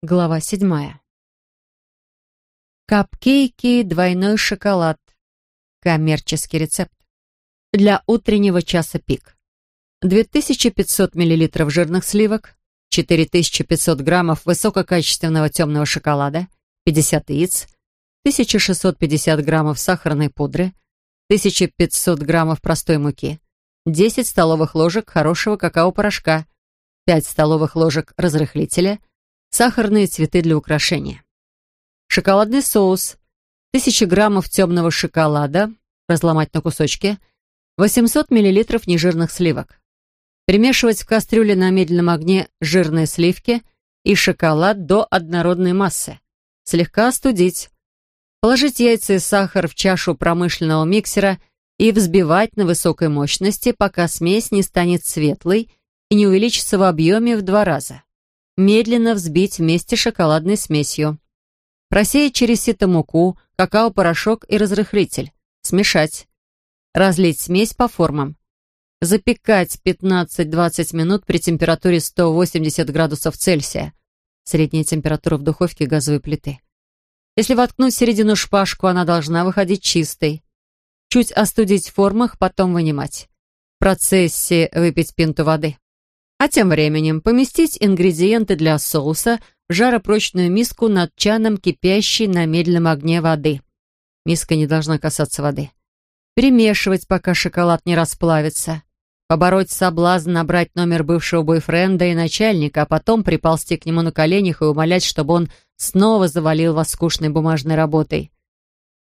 Глава седьмая. Капкейки «Двойной шоколад». Коммерческий рецепт. Для утреннего часа пик. 2500 мл жирных сливок, 4500 граммов высококачественного темного шоколада, 50 яиц, 1650 граммов сахарной пудры, 1500 граммов простой муки, 10 столовых ложек хорошего какао-порошка, 5 столовых ложек разрыхлителя – Сахарные цветы для украшения. Шоколадный соус. 1000 граммов темного шоколада. Разломать на кусочки. 800 миллилитров нежирных сливок. Перемешивать в кастрюле на медленном огне жирные сливки и шоколад до однородной массы. Слегка остудить. Положить яйца и сахар в чашу промышленного миксера и взбивать на высокой мощности, пока смесь не станет светлой и не увеличится в объеме в два раза медленно взбить вместе с шоколадной смесью. Просеять через сито муку, какао-порошок и разрыхлитель. Смешать. Разлить смесь по формам. Запекать 15-20 минут при температуре 180 градусов Цельсия. Средняя температура в духовке газовой плиты. Если воткнуть в середину шпажку, она должна выходить чистой. Чуть остудить в формах, потом вынимать. В процессе выпить пинту воды. А тем временем поместить ингредиенты для соуса в жаропрочную миску над чаном кипящей на медленном огне воды. Миска не должна касаться воды. Перемешивать, пока шоколад не расплавится. Побороть соблазн набрать номер бывшего бойфренда и начальника, а потом приползти к нему на коленях и умолять, чтобы он снова завалил вас скучной бумажной работой.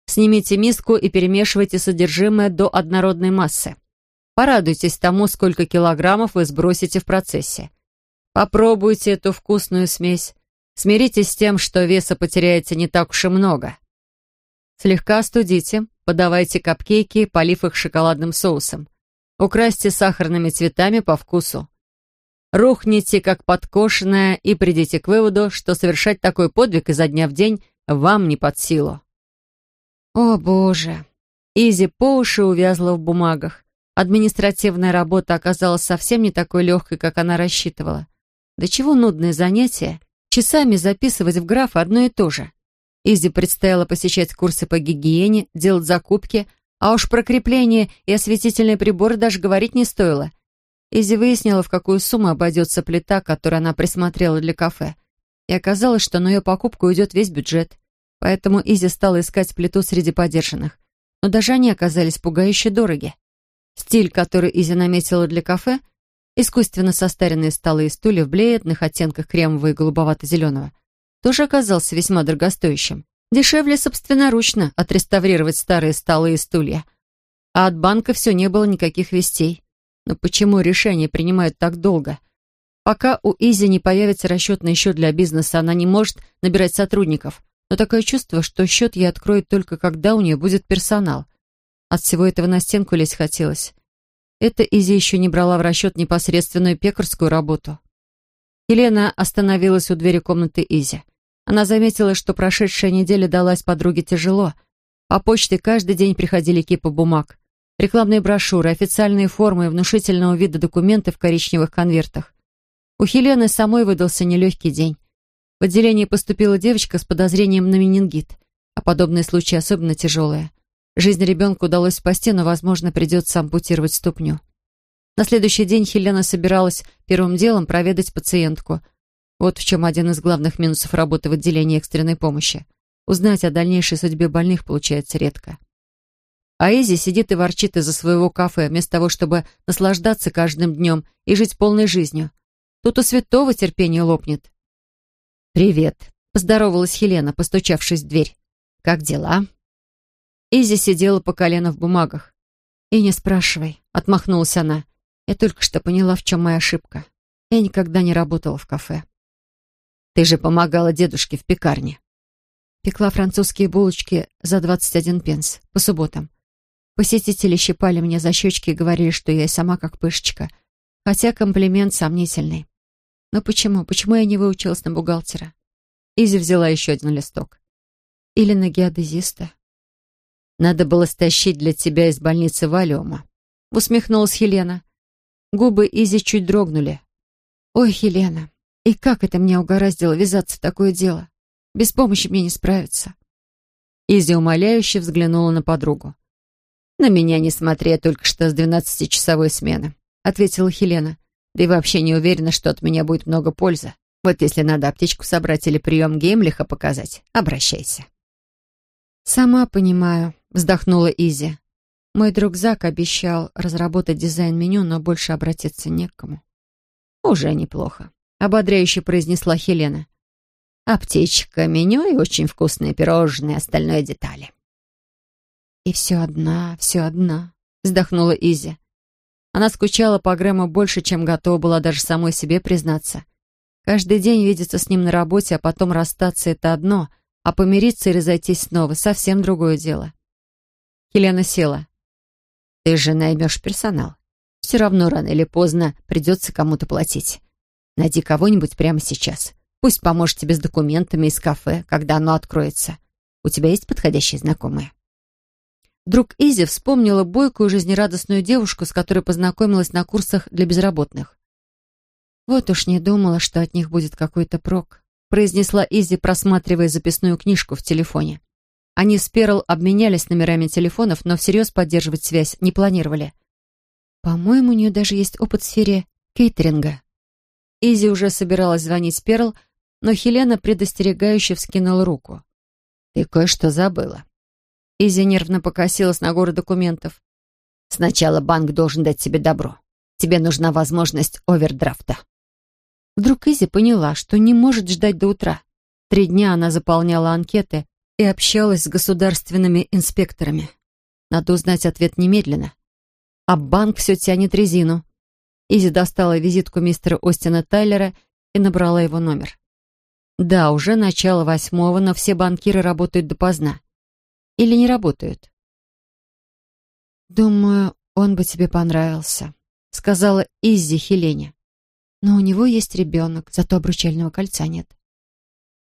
Снимите миску и перемешивайте содержимое до однородной массы. Порадуйтесь тому, сколько килограммов вы сбросите в процессе. Попробуйте эту вкусную смесь. Смиритесь с тем, что веса потеряете не так уж и много. Слегка остудите, подавайте капкейки, полив их шоколадным соусом. Украсьте сахарными цветами по вкусу. Рухните, как подкошенная, и придите к выводу, что совершать такой подвиг изо дня в день вам не под силу. О, Боже! Изи по уши увязла в бумагах. Административная работа оказалась совсем не такой легкой, как она рассчитывала. До чего нудное занятие, часами записывать в графы одно и то же. Изи предстояло посещать курсы по гигиене, делать закупки, а уж про крепление и осветительные приборы даже говорить не стоило. Изи выяснила, в какую сумму обойдется плита, которую она присмотрела для кафе. И оказалось, что на ее покупку уйдет весь бюджет. Поэтому Изи стала искать плиту среди подержанных. Но даже они оказались пугающе дороги. Стиль, который Изи наметила для кафе, искусственно состаренные столы и стулья в бледных оттенках кремового и голубовато-зеленого, тоже оказался весьма дорогостоящим. Дешевле собственноручно отреставрировать старые столы и стулья. А от банка все не было никаких вестей. Но почему решения принимают так долго? Пока у Изи не появится расчетный счет для бизнеса, она не может набирать сотрудников. Но такое чувство, что счет ей откроют только когда у нее будет персонал. От всего этого на стенку лезть хотелось. Это Изи еще не брала в расчет непосредственную пекарскую работу. Елена остановилась у двери комнаты Изи. Она заметила, что прошедшая неделя далась подруге тяжело. По почте каждый день приходили кипы бумаг. Рекламные брошюры, официальные формы и внушительного вида документы в коричневых конвертах. У Хелены самой выдался нелегкий день. В отделение поступила девочка с подозрением на менингит, а подобные случаи особенно тяжелые. Жизнь ребенка удалось спасти, но, возможно, придется ампутировать ступню. На следующий день Хелена собиралась первым делом проведать пациентку. Вот в чем один из главных минусов работы в отделении экстренной помощи. Узнать о дальнейшей судьбе больных получается редко. А Изи сидит и ворчит из-за своего кафе, вместо того, чтобы наслаждаться каждым днем и жить полной жизнью. Тут у святого терпение лопнет. «Привет», — поздоровалась Хелена, постучавшись в дверь. «Как дела?» Изи сидела по колено в бумагах. «И не спрашивай», — отмахнулась она. «Я только что поняла, в чем моя ошибка. Я никогда не работала в кафе». «Ты же помогала дедушке в пекарне». Пекла французские булочки за 21 пенс по субботам. Посетители щипали мне за щечки и говорили, что я и сама как пышечка. Хотя комплимент сомнительный. Но почему? Почему я не выучилась на бухгалтера? Изи взяла еще один листок. Или на геодезиста. Надо было стащить для тебя из больницы валиума. Усмехнулась Хелена. Губы Изи чуть дрогнули. Ой, Хелена, И как это меня угораздило ввязаться в такое дело? Без помощи мне не справиться. Изи умоляюще взглянула на подругу. «На меня не смотри, я только что с двенадцатичасовой смены», — ответила Хелена. «Да и вообще не уверена, что от меня будет много пользы. Вот если надо аптечку собрать или прием Геймлиха показать, обращайся». «Сама понимаю», — вздохнула Изи. «Мой друг Зак обещал разработать дизайн меню, но больше обратиться не к кому». «Уже неплохо», — ободряюще произнесла Хелена. «Аптечка, меню и очень вкусные пирожные, остальное детали». «И все одна, все одна», — вздохнула Изи. Она скучала по Грэму больше, чем готова была даже самой себе признаться. Каждый день видеться с ним на работе, а потом расстаться — это одно — а помириться и разойтись снова — совсем другое дело. Хелена села. «Ты же наймешь персонал. Все равно рано или поздно придется кому-то платить. Найди кого-нибудь прямо сейчас. Пусть поможет тебе с документами из кафе, когда оно откроется. У тебя есть подходящие знакомые?» Друг Изи вспомнила бойкую жизнерадостную девушку, с которой познакомилась на курсах для безработных. Вот уж не думала, что от них будет какой-то прок произнесла Изи, просматривая записную книжку в телефоне. Они с Перл обменялись номерами телефонов, но всерьез поддерживать связь не планировали. По-моему, у нее даже есть опыт в сфере кейтеринга. Изи уже собиралась звонить Перл, но Хелена предостерегающе вскинула руку. «Ты кое-что забыла». Изи нервно покосилась на горы документов. «Сначала банк должен дать тебе добро. Тебе нужна возможность овердрафта». Вдруг Изи поняла, что не может ждать до утра. Три дня она заполняла анкеты и общалась с государственными инспекторами. Надо узнать ответ немедленно. А банк все тянет резину. Изи достала визитку мистера Остина Тайлера и набрала его номер. Да, уже начало восьмого, но все банкиры работают допоздна. Или не работают? «Думаю, он бы тебе понравился», — сказала Изи Хелене. Но у него есть ребенок, зато обручального кольца нет.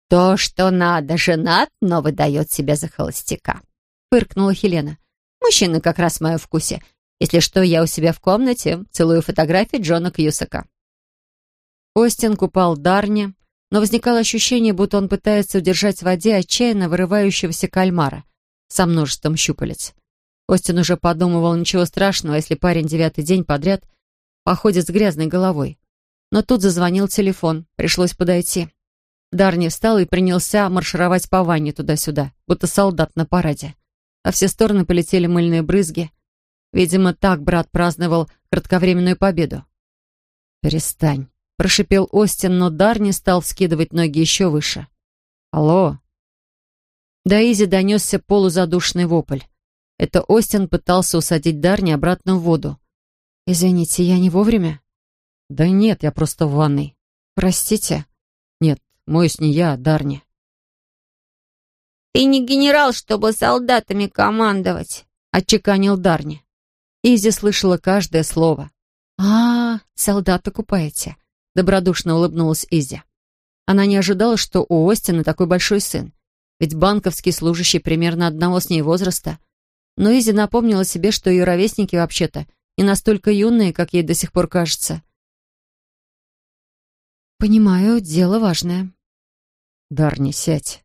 «То, что надо, женат, но выдает себя за холостяка», — фыркнула Хелена. «Мужчина как раз в моем вкусе. Если что, я у себя в комнате целую фотографии Джона Кьюсака». Остин купал Дарни, но возникало ощущение, будто он пытается удержать в воде отчаянно вырывающегося кальмара со множеством щупалец. Остин уже подумывал, ничего страшного, если парень девятый день подряд походит с грязной головой. Но тут зазвонил телефон, пришлось подойти. Дарни встал и принялся маршировать по ванне туда-сюда, будто солдат на параде. Во все стороны полетели мыльные брызги. Видимо, так брат праздновал кратковременную победу. «Перестань», — прошипел Остин, но Дарни стал вскидывать ноги еще выше. «Алло?» До Изи донесся полузадушный вопль. Это Остин пытался усадить Дарни обратно в воду. «Извините, я не вовремя?» «Да нет, я просто в ванной». «Простите?» «Нет, моюсь не я, а Дарни». «Ты не генерал, чтобы солдатами командовать», — отчеканил Дарни. Изи слышала каждое слово. «А, -а солдата купаете», — добродушно улыбнулась Изи. Она не ожидала, что у Остина такой большой сын, ведь банковский служащий примерно одного с ней возраста. Но Изи напомнила себе, что ее ровесники вообще-то не настолько юные, как ей до сих пор кажется. «Понимаю, дело важное». «Дарни, сядь».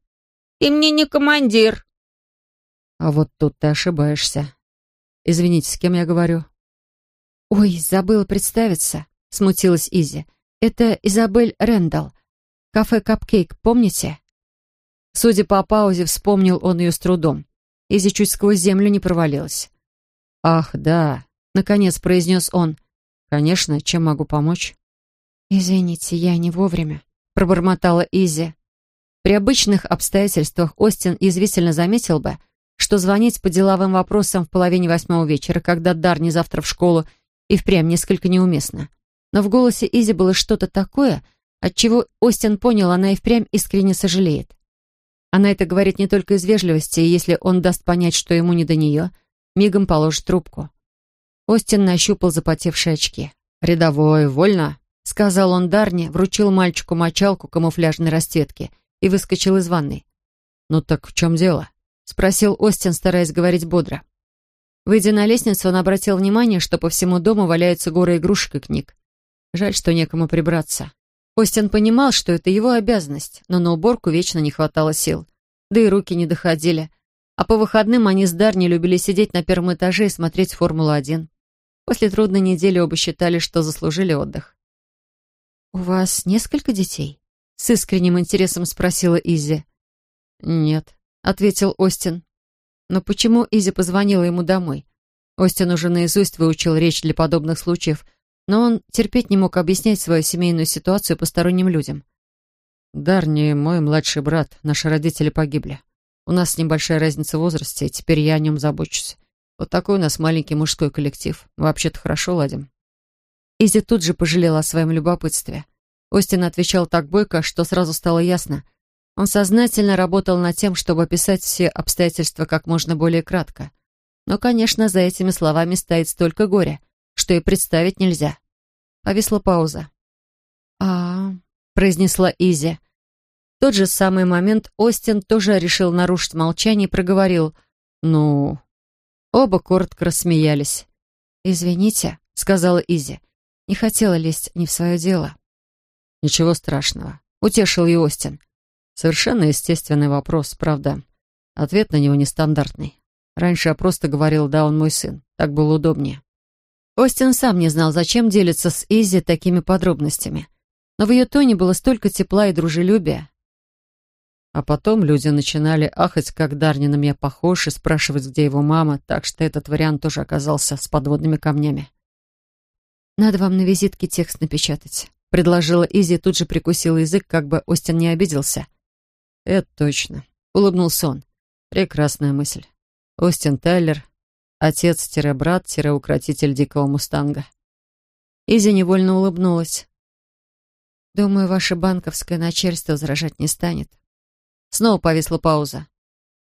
«Ты мне не командир». «А вот тут ты ошибаешься. Извините, с кем я говорю?» «Ой, забыла представиться», — смутилась Изи. «Это Изабель Рэндалл. Кафе «Капкейк», помните?» Судя по паузе, вспомнил он ее с трудом. Изи чуть сквозь землю не провалилась. «Ах, да», — наконец произнес он. «Конечно, чем могу помочь?» «Извините, я не вовремя», — пробормотала Изи. При обычных обстоятельствах Остин извительно заметил бы, что звонить по деловым вопросам в половине восьмого вечера, когда Дар не завтра в школу, и впрямь несколько неуместно. Но в голосе Изи было что-то такое, от чего Остин понял, она и впрямь искренне сожалеет. Она это говорит не только из вежливости, и если он даст понять, что ему не до нее, мигом положит трубку. Остин нащупал запотевшие очки. «Рядовой, вольно?» — сказал он Дарне, вручил мальчику мочалку камуфляжной расцветки и выскочил из ванной. «Ну так в чем дело?» — спросил Остин, стараясь говорить бодро. Выйдя на лестницу, он обратил внимание, что по всему дому валяются горы игрушек и книг. Жаль, что некому прибраться. Остин понимал, что это его обязанность, но на уборку вечно не хватало сил. Да и руки не доходили. А по выходным они с Дарни любили сидеть на первом этаже и смотреть «Формулу-1». После трудной недели оба считали, что заслужили отдых. «У вас несколько детей?» — с искренним интересом спросила Изи. «Нет», — ответил Остин. Но почему Изи позвонила ему домой? Остин уже наизусть выучил речь для подобных случаев, но он терпеть не мог объяснять свою семейную ситуацию посторонним людям. «Дарни, мой младший брат, наши родители погибли. У нас небольшая разница в возрасте, и теперь я о нем забочусь. Вот такой у нас маленький мужской коллектив. Вообще-то хорошо ладим». Изи тут же пожалела о своем любопытстве. Остин отвечал так бойко, что сразу стало ясно. Он сознательно работал над тем, чтобы описать все обстоятельства как можно более кратко. Но, конечно, за этими словами стоит столько горя, что и представить нельзя. Повисла пауза. а, произнесла Изи. В тот же самый момент Остин тоже решил нарушить молчание и проговорил «Ну...» Оба коротко рассмеялись. «Извините», — сказала Изи. «Не хотела лезть не в свое дело». «Ничего страшного», — утешил ее Остин. «Совершенно естественный вопрос, правда. Ответ на него нестандартный. Раньше я просто говорил «да, он мой сын». Так было удобнее». Остин сам не знал, зачем делиться с Изи такими подробностями. Но в ее тоне было столько тепла и дружелюбия. А потом люди начинали ахать, как Дарни на меня похож, и спрашивать, где его мама, так что этот вариант тоже оказался с подводными камнями. «Надо вам на визитке текст напечатать», — предложила Изи тут же прикусила язык, как бы Остин не обиделся. «Это точно», — улыбнулся он. «Прекрасная мысль. Остин Тайлер, отец-брат-укротитель дикого мустанга». Изи невольно улыбнулась. «Думаю, ваше банковское начальство возражать не станет», Снова повисла пауза.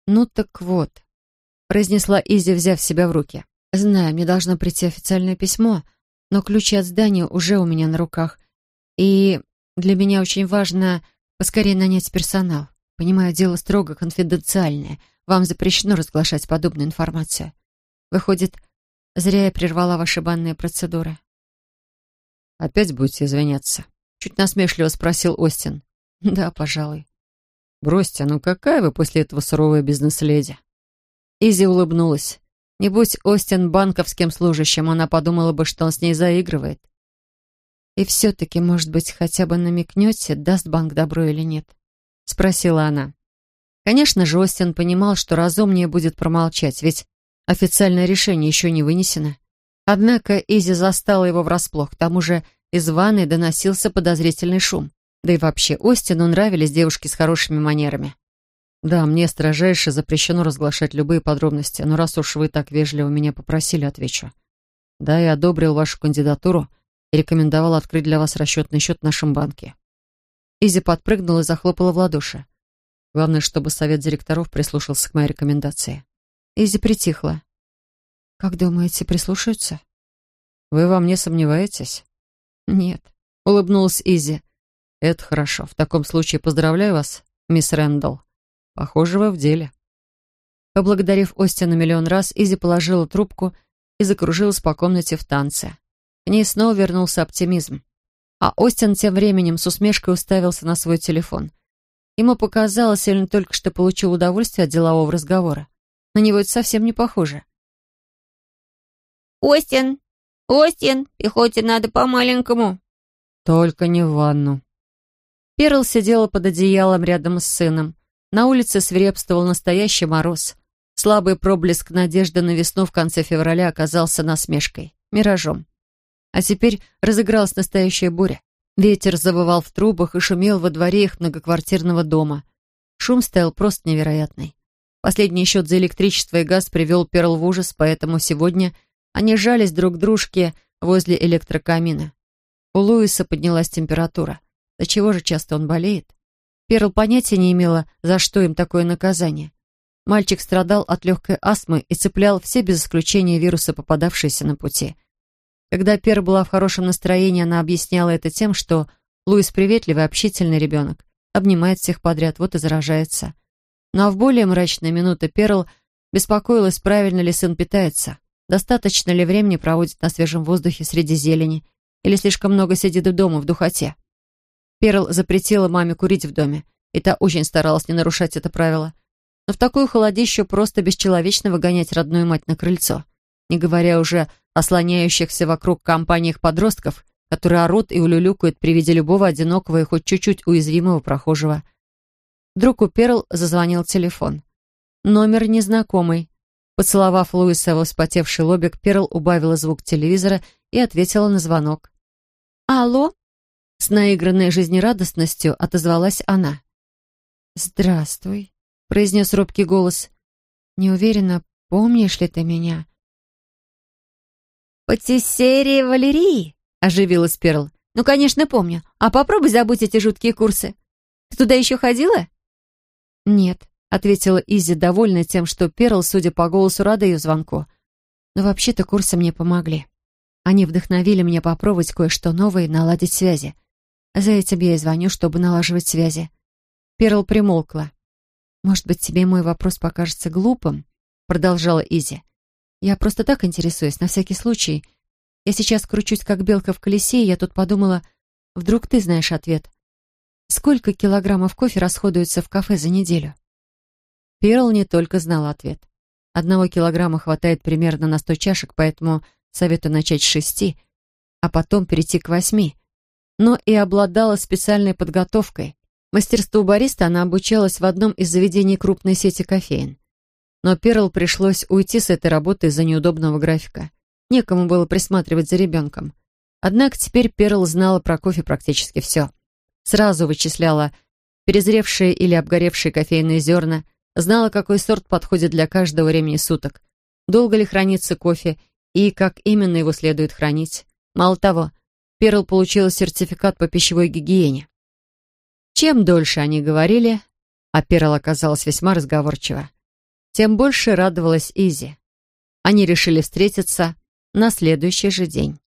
«Ну так вот», — произнесла Изи, взяв себя в руки. «Знаю, мне должно прийти официальное письмо, но ключи от здания уже у меня на руках. И для меня очень важно поскорее нанять персонал. Понимаю, дело строго конфиденциальное. Вам запрещено разглашать подобную информацию. Выходит, зря я прервала ваши банные процедуры». «Опять будете извиняться?» — чуть насмешливо спросил Остин. «Да, пожалуй». «Бросьте, ну какая вы после этого суровая бизнес-леди?» Изи улыбнулась. Не будь Остин банковским служащим, она подумала бы, что он с ней заигрывает. «И все-таки, может быть, хотя бы намекнете, даст банк добро или нет?» — спросила она. Конечно же, Остин понимал, что разумнее будет промолчать, ведь официальное решение еще не вынесено. Однако Изи застала его врасплох, к тому же из ванной доносился подозрительный шум. Да и вообще, Остину нравились девушки с хорошими манерами. Да, мне строжайше запрещено разглашать любые подробности, но раз уж вы так вежливо меня попросили, отвечу. Да, я одобрил вашу кандидатуру и рекомендовал открыть для вас расчетный счет в нашем банке. Изи подпрыгнула и захлопала в ладоши. Главное, чтобы совет директоров прислушался к моей рекомендации. Изи притихла. «Как думаете, прислушаются?» «Вы во мне сомневаетесь?» «Нет», — улыбнулась Изи. «Это хорошо. В таком случае поздравляю вас, мисс Рэндалл. Похоже, вы в деле». Поблагодарив Остина миллион раз, Изи положила трубку и закружилась по комнате в танце. К ней снова вернулся оптимизм. А Остин тем временем с усмешкой уставился на свой телефон. Ему показалось, или он только что получил удовольствие от делового разговора. На него это совсем не похоже. «Остин! Остин! Пехоте надо по-маленькому!» «Только не в ванну», Перл сидела под одеялом рядом с сыном. На улице свирепствовал настоящий мороз. Слабый проблеск надежды на весну в конце февраля оказался насмешкой, миражом. А теперь разыгралась настоящая буря. Ветер завывал в трубах и шумел во дворе их многоквартирного дома. Шум стоял просто невероятный. Последний счет за электричество и газ привел Перл в ужас, поэтому сегодня они жались друг к дружке возле электрокамина. У Луиса поднялась температура. До чего же часто он болеет? Перл понятия не имела, за что им такое наказание. Мальчик страдал от легкой астмы и цеплял все без исключения вирусы, попадавшиеся на пути. Когда Пер была в хорошем настроении, она объясняла это тем, что Луис приветливый, общительный ребенок, обнимает всех подряд, вот и заражается. Ну в более мрачные минуты Перл беспокоилась, правильно ли сын питается, достаточно ли времени проводит на свежем воздухе среди зелени, или слишком много сидит дома в духоте. Перл запретила маме курить в доме, и та очень старалась не нарушать это правило. Но в такую холодищу просто бесчеловечно выгонять родную мать на крыльцо, не говоря уже о слоняющихся вокруг компаниях подростков, которые орут и улюлюкают при виде любого одинокого и хоть чуть-чуть уязвимого прохожего. Вдруг у Перл зазвонил телефон. Номер незнакомый. Поцеловав Луиса в вспотевший лобик, Перл убавила звук телевизора и ответила на звонок. «Алло?» С наигранной жизнерадостностью отозвалась она. «Здравствуй», — произнес робкий голос. «Не уверена, помнишь ли ты меня?» «Патиссерия Валерии», — оживилась Перл. «Ну, конечно, помню. А попробуй забудь эти жуткие курсы. Ты туда еще ходила?» «Нет», — ответила Изи, довольная тем, что Перл, судя по голосу, рада ее звонку. «Но вообще-то курсы мне помогли. Они вдохновили меня попробовать кое-что новое и наладить связи. За этим я и звоню, чтобы налаживать связи. Перл примолкла. «Может быть, тебе мой вопрос покажется глупым?» Продолжала Изи. «Я просто так интересуюсь, на всякий случай. Я сейчас кручусь, как белка в колесе, и я тут подумала, вдруг ты знаешь ответ. Сколько килограммов кофе расходуется в кафе за неделю?» Перл не только знала ответ. Одного килограмма хватает примерно на сто чашек, поэтому советую начать с шести, а потом перейти к восьми но и обладала специальной подготовкой. Мастерству бариста она обучалась в одном из заведений крупной сети кофеин. Но Перл пришлось уйти с этой работы из-за неудобного графика. Некому было присматривать за ребенком. Однако теперь Перл знала про кофе практически все. Сразу вычисляла перезревшие или обгоревшие кофейные зерна, знала, какой сорт подходит для каждого времени суток, долго ли хранится кофе и как именно его следует хранить. Мало того, Перл получила сертификат по пищевой гигиене. Чем дольше они говорили, а Перл оказалась весьма разговорчива, тем больше радовалась Изи. Они решили встретиться на следующий же день.